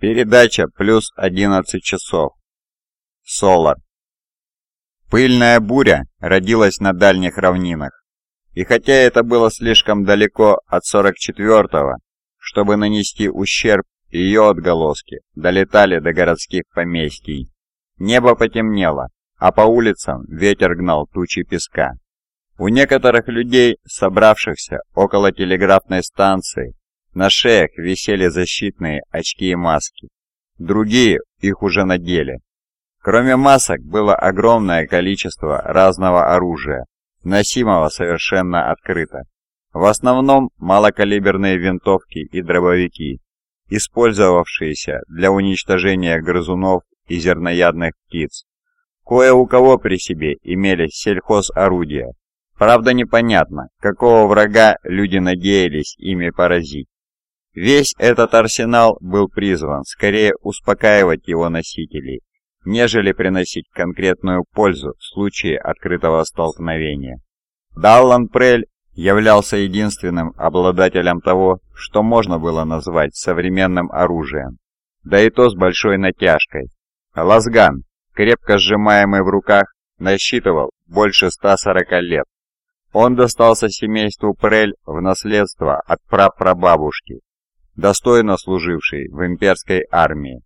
Передача плюс 11 часов. Солар. Пыльная буря родилась на дальних равнинах. И хотя это было слишком далеко от 44-го, чтобы нанести ущерб, ее отголоски долетали до городских поместий. Небо потемнело, а по улицам ветер гнал тучи песка. У некоторых людей, собравшихся около телеграфной станции, на шеях висели защитные очки и маски. Другие их уже надели. Кроме масок было огромное количество разного оружия, носимого совершенно открыто. В основном малокалиберные винтовки и дробовики, использовавшиеся для уничтожения грызунов и зерноядных птиц. Кое у кого при себе имелись сельхозорудия. Правда непонятно, какого врага люди надеялись ими поразить. Весь этот арсенал был призван скорее успокаивать его носителей, нежели приносить конкретную пользу в случае открытого столкновения. Даллан Прель являлся единственным обладателем того, что можно было назвать современным оружием, да и то с большой натяжкой. Лазган, крепко сжимаемый в руках, насчитывал больше 140 лет. Он достался семейству Прель в наследство от прапрабабушки, достойно служивший в имперской армии.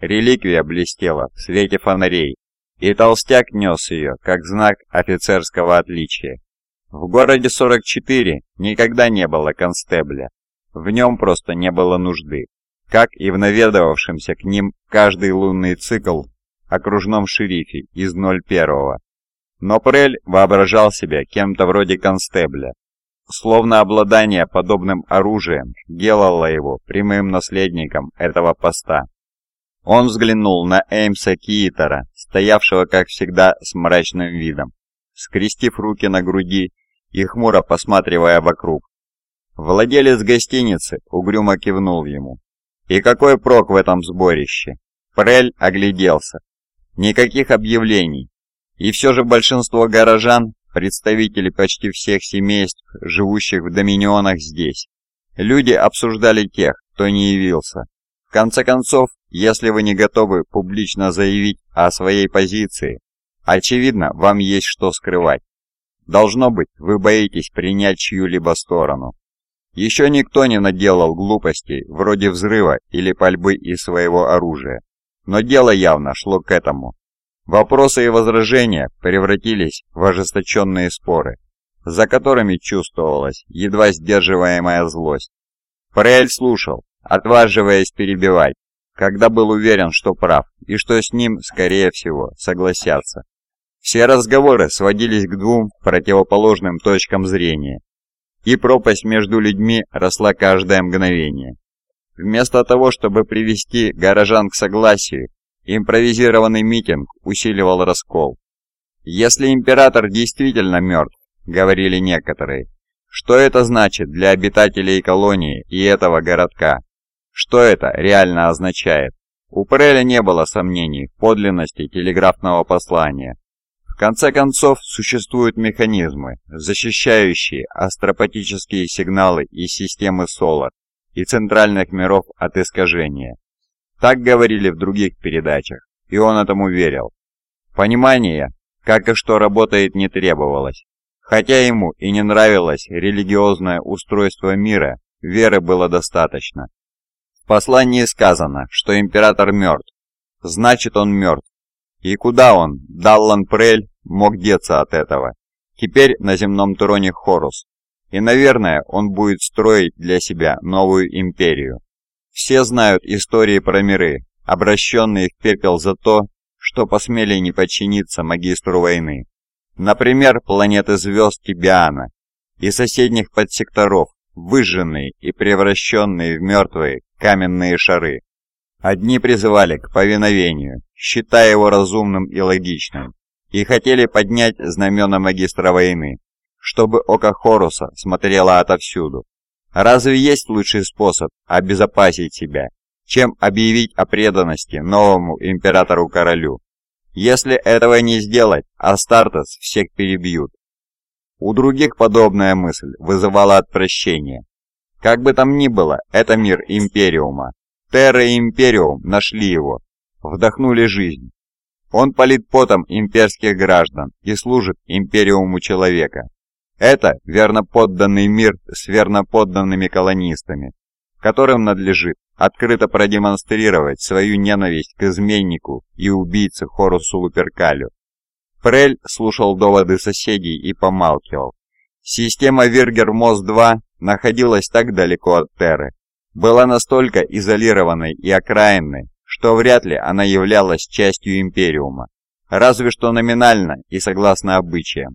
Реликвия блестела в свете фонарей, и толстяк нес ее, как знак офицерского отличия. В городе 44 никогда не было констебля, в нем просто не было нужды, как и в наведывавшемся к ним каждый лунный цикл окружном шерифе из 01-го. Но Прель воображал себя кем-то вроде констебля, словно обладание подобным оружием делало его прямым наследником этого поста. Он взглянул на Эймса Киитера, стоявшего, как всегда, с мрачным видом, скрестив руки на груди и хмуро посматривая вокруг. Владелец гостиницы угрюмо кивнул ему. «И какой прок в этом сборище?» Прель огляделся. Никаких объявлений. И все же большинство горожан представители почти всех семейств, живущих в доминионах здесь. Люди обсуждали тех, кто не явился. В конце концов, если вы не готовы публично заявить о своей позиции, очевидно, вам есть что скрывать. Должно быть, вы боитесь принять чью-либо сторону. Еще никто не наделал глупостей, вроде взрыва или пальбы из своего оружия. Но дело явно шло к этому. Вопросы и возражения превратились в ожесточенные споры, за которыми чувствовалась едва сдерживаемая злость. Фрель слушал, отваживаясь перебивать, когда был уверен, что прав, и что с ним, скорее всего, согласятся. Все разговоры сводились к двум противоположным точкам зрения, и пропасть между людьми росла каждое мгновение. Вместо того, чтобы привести горожан к согласию, Импровизированный митинг усиливал раскол. «Если император действительно мертв», — говорили некоторые, — «что это значит для обитателей колонии и этого городка? Что это реально означает?» У Преля не было сомнений в подлинности телеграфного послания. В конце концов, существуют механизмы, защищающие астропатические сигналы из системы Солар и центральных миров от искажения. Так говорили в других передачах, и он этому верил. Понимания, как и что работает, не требовалось. Хотя ему и не нравилось религиозное устройство мира, веры было достаточно. В послании сказано, что император мертв. Значит, он мертв. И куда он, Даллан Прель, мог деться от этого? Теперь на земном троне Хорус. И, наверное, он будет строить для себя новую империю. Все знают истории про миры, обращенные в пепел за то, что посмели не подчиниться магистру войны. Например, планеты звезд Тибиана и соседних подсекторов, выжженные и превращенные в мертвые каменные шары. Одни призывали к повиновению, считая его разумным и логичным, и хотели поднять знамена магистра войны, чтобы око Хоруса смотрело отовсюду, Разве есть лучший способ обезопасить себя, чем объявить о преданности новому императору-королю? Если этого не сделать, Астартес всех перебьют. У других подобная мысль вызывала отвращение. Как бы там ни было, это мир Империума. Терра и Империум нашли его, вдохнули жизнь. Он полит потом имперских граждан и служит Империуму человека. Это верноподданный мир с верноподданными колонистами, которым надлежит открыто продемонстрировать свою ненависть к изменнику и убийце Хорусу Луперкалю. Прель слушал доводы соседей и помалкивал. Система Виргер-Мос-2 находилась так далеко от Терры, была настолько изолированной и окраинной, что вряд ли она являлась частью Империума, разве что номинально и согласно обычаям.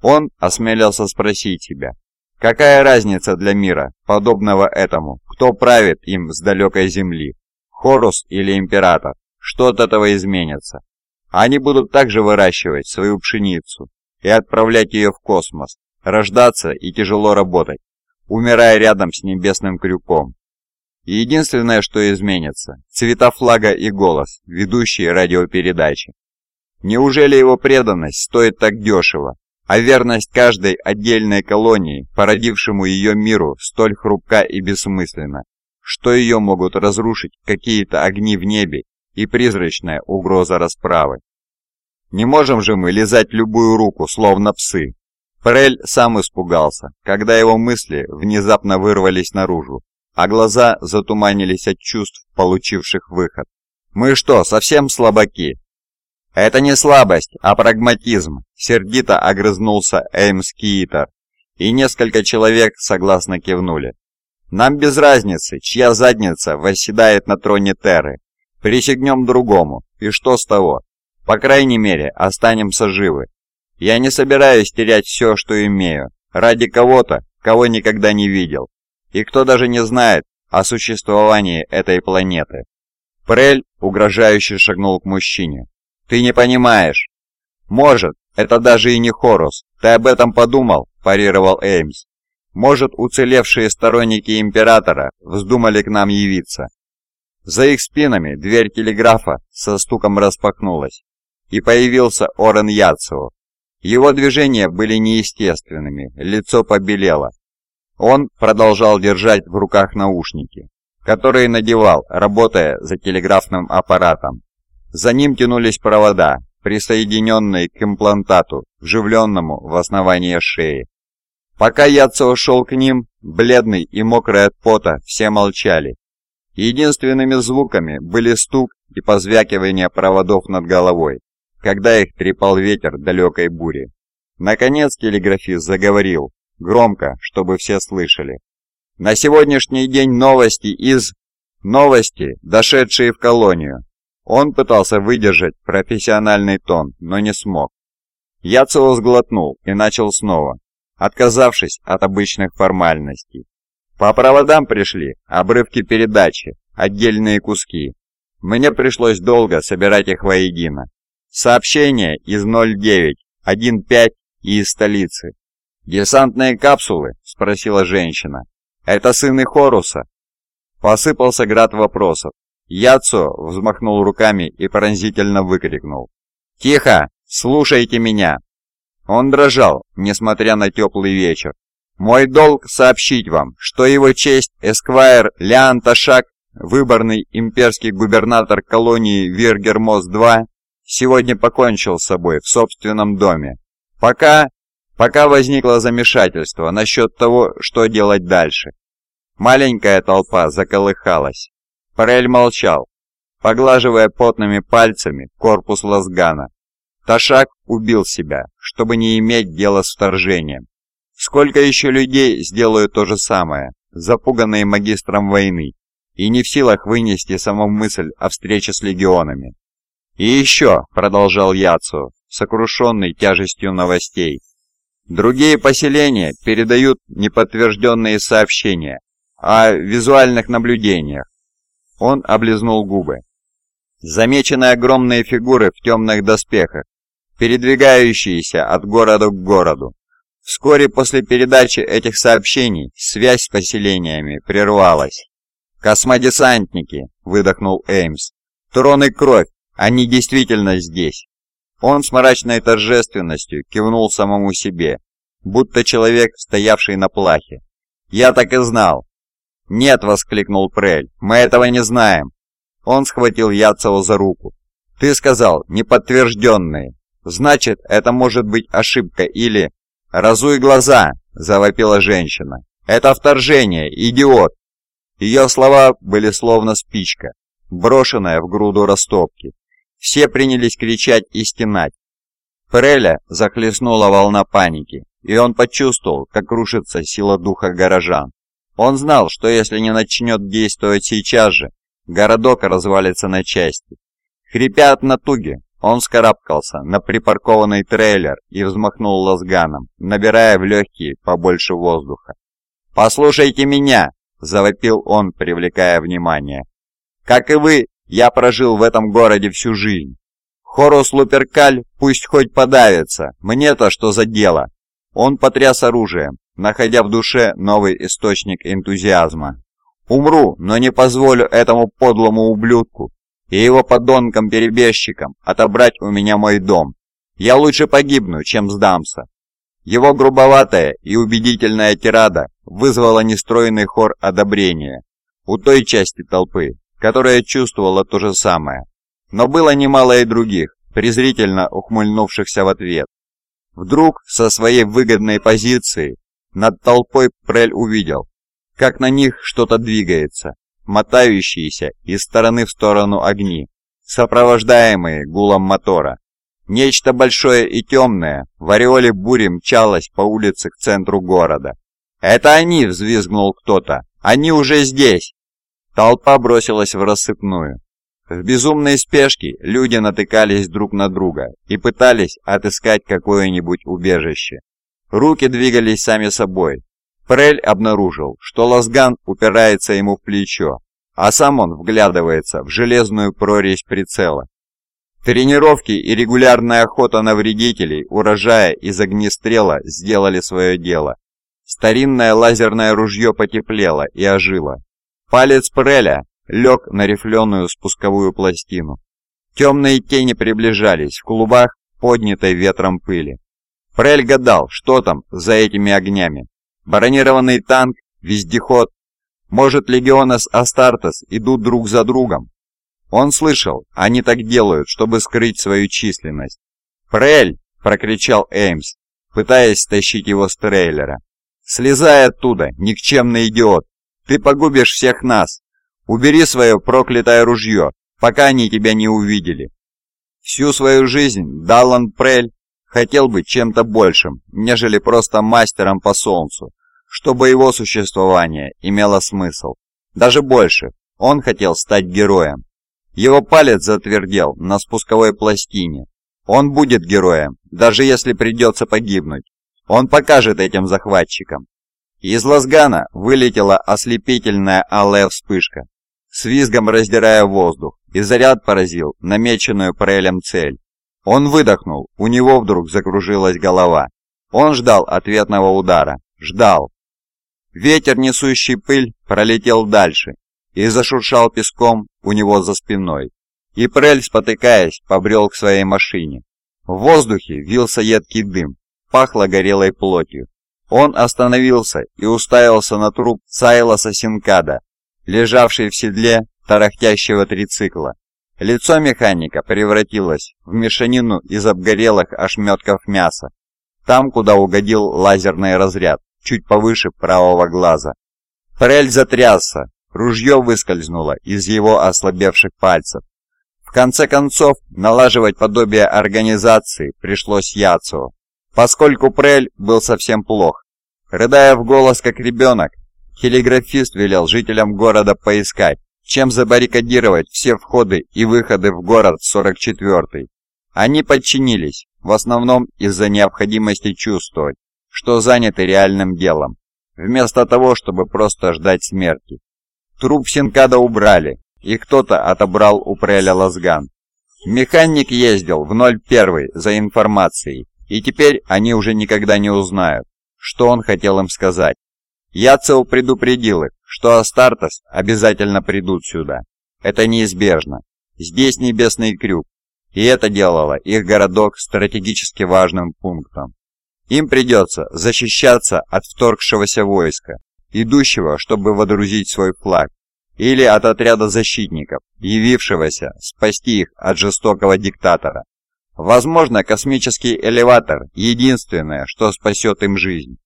Он осмелился спросить себя, какая разница для мира, подобного этому, кто правит им с далекой земли, Хорус или Император, что от этого изменится? Они будут также выращивать свою пшеницу и отправлять ее в космос, рождаться и тяжело работать, умирая рядом с небесным крюком. И единственное, что изменится – цвета флага и голос, ведущие радиопередачи. Неужели его преданность стоит так дешево, а верность каждой отдельной колонии, породившему ее миру, столь хрупка и бессмысленна, что ее могут разрушить какие-то огни в небе и призрачная угроза расправы. Не можем же мы лизать любую руку, словно псы. Прель сам испугался, когда его мысли внезапно вырвались наружу, а глаза затуманились от чувств, получивших выход. «Мы что, совсем слабаки?» «Это не слабость, а прагматизм», — сердито огрызнулся Эймс Киитер, и несколько человек согласно кивнули. «Нам без разницы, чья задница восседает на троне Терры. Присягнем другому, и что с того? По крайней мере, останемся живы. Я не собираюсь терять все, что имею, ради кого-то, кого никогда не видел, и кто даже не знает о существовании этой планеты». Прель угрожающе шагнул к мужчине. «Ты не понимаешь». «Может, это даже и не Хорус. Ты об этом подумал?» – парировал Эймс. «Может, уцелевшие сторонники Императора вздумали к нам явиться. За их спинами дверь телеграфа со стуком распахнулась, и появился Орен Яцио. Его движения были неестественными, лицо побелело. Он продолжал держать в руках наушники, которые надевал, работая за телеграфным аппаратом. За ним тянулись провода, присоединенные к имплантату, вживленному в основание шеи. Пока Яцио шел к ним, бледный и мокрый от пота, все молчали Единственными звуками были стук и позвякивание проводов над головой, когда их трепал ветер далекой бури. Наконец телеграфист заговорил, громко, чтобы все слышали. На сегодняшний день новости из... Новости, дошедшие в колонию. Он пытался выдержать профессиональный тон, но не смог. Яцево сглотнул и начал снова, отказавшись от обычных формальностей. По проводам пришли обрывки передачи, отдельные куски. Мне пришлось долго собирать их воедино. Сообщение из 09, 15 и из столицы. «Десантные капсулы?» – спросила женщина. «Это сыны Хоруса?» Посыпался град вопросов. Яцо взмахнул руками и пронзительно выкрикнул. «Тихо! Слушайте меня!» Он дрожал, несмотря на теплый вечер, мой долг сообщить вам, что его честь Эсквайр Леон Ташак, выборный имперский губернатор колонии Виргермос-2, сегодня покончил с собой в собственном доме. Пока... пока возникло замешательство насчет того, что делать дальше. Маленькая толпа заколыхалась. Парель молчал, поглаживая потными пальцами корпус лазгана. Ташак убил себя, чтобы не иметь дела с вторжением. Сколько еще людей сделают то же самое, запуганные магистром войны, и не в силах вынести саму мысль о встрече с легионами. «И еще», — продолжал Яцу, сокрушенный тяжестью новостей, «другие поселения передают неподтвержденные сообщения о визуальных наблюдениях». Он облизнул губы. Замечены огромные фигуры в темных доспехах, передвигающиеся от города к городу. Вскоре после передачи этих сообщений связь с поселениями прервалась. «Космодесантники!» – выдохнул Эймс. «Трон и кровь! Они действительно здесь!» Он с мрачной торжественностью кивнул самому себе, будто человек, стоявший на плахе. «Я так и знал!» «Нет!» — воскликнул Прель. «Мы этого не знаем!» Он схватил Яцева за руку. «Ты сказал, неподтвержденные. Значит, это может быть ошибка или...» «Разуй глаза!» — завопила женщина. «Это вторжение, идиот!» Ее слова были словно спичка, брошенная в груду растопки. Все принялись кричать и стенать. Преля захлестнула волна паники, и он почувствовал, как рушится сила духа горожан. Он знал, что если не начнет действовать сейчас же, городок развалится на части. Хрипя от натуги, он скарабкался на припаркованный трейлер и взмахнул лазганом, набирая в легкие побольше воздуха. «Послушайте меня!» – завопил он, привлекая внимание. «Как и вы, я прожил в этом городе всю жизнь. Хорус Луперкаль пусть хоть подавится, мне-то что за дело?» Он потряс оружием, находя в душе новый источник энтузиазма. «Умру, но не позволю этому подлому ублюдку и его подонкам-перебежчикам отобрать у меня мой дом. Я лучше погибну, чем сдамся». Его грубоватая и убедительная тирада вызвала нестройный хор одобрения у той части толпы, которая чувствовала то же самое. Но было немало и других, презрительно ухмыльнувшихся в ответ. Вдруг со своей выгодной позиции над толпой Прель увидел, как на них что-то двигается, мотающиеся из стороны в сторону огни, сопровождаемые гулом мотора. Нечто большое и темное в ореоле бури мчалось по улице к центру города. «Это они!» — взвизгнул кто-то. «Они уже здесь!» Толпа бросилась в рассыпную. В безумной спешке люди натыкались друг на друга и пытались отыскать какое-нибудь убежище. Руки двигались сами собой. Прель обнаружил, что Лазган упирается ему в плечо, а сам он вглядывается в железную прорезь прицела. Тренировки и регулярная охота на вредителей урожая из огнестрела сделали свое дело. Старинное лазерное ружье потеплело и ожило. Палец Преля лег на рифленую спусковую пластину. Темные тени приближались в клубах, поднятой ветром пыли. Прель гадал, что там за этими огнями. Бронированный танк, вездеход. Может, Легионес Астартес идут друг за другом? Он слышал, они так делают, чтобы скрыть свою численность. «Прель!» — прокричал Эймс, пытаясь стащить его с трейлера. «Слезай оттуда, никчемный идиот! Ты погубишь всех нас! Убери свое проклятое ружье, пока они тебя не увидели!» Всю свою жизнь Даллан Прель хотел быть чем-то большим, нежели просто мастером по солнцу, чтобы его существование имело смысл. Даже больше, он хотел стать героем. Его палец затвердел на спусковой пластине. Он будет героем, даже если придется погибнуть. Он покажет этим захватчикам, из лазгана вылетела ослепительная алая вспышка, с визгом раздирая воздух, и заряд поразил намеченную Прелем цель. Он выдохнул, у него вдруг закружилась голова. Он ждал ответного удара, ждал. Ветер, несущий пыль, пролетел дальше и зашуршал песком у него за спиной. И Прель, спотыкаясь, побрел к своей машине. В воздухе вился едкий дым, пахло горелой плотью. Он остановился и уставился на труп Сайлоса Синкада, лежавший в седле тарахтящего трицикла. Лицо механика превратилось в мешанину из обгорелых ошметков мяса, там, куда угодил лазерный разряд, чуть повыше правого глаза. Форель затрясся, ружье выскользнуло из его ослабевших пальцев. В конце концов, налаживать подобие организации пришлось Яцу поскольку Прель был совсем плох. Рыдая в голос, как ребенок, телеграфист велел жителям города поискать, чем забаррикадировать все входы и выходы в город 44-й. Они подчинились, в основном из-за необходимости чувствовать, что заняты реальным делом, вместо того, чтобы просто ждать смерти. Труп Синкада убрали, и кто-то отобрал у Преля лазган. Механик ездил в 01 за информацией, и теперь они уже никогда не узнают, что он хотел им сказать. Яцел предупредил их, что Астартес обязательно придут сюда. Это неизбежно. Здесь небесный крюк, и это делало их городок стратегически важным пунктом. Им придется защищаться от вторгшегося войска, идущего, чтобы водрузить свой флаг, или от отряда защитников, явившегося спасти их от жестокого диктатора. Возможно, космический элеватор – единственное, что спасет им жизнь.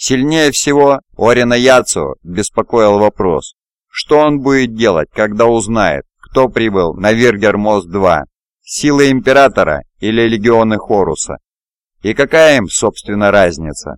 Сильнее всего Орина Яцу беспокоил вопрос, что он будет делать, когда узнает, кто прибыл на Виргер-Мост-2, силы Императора или Легионы Хоруса. И какая им, собственно, разница?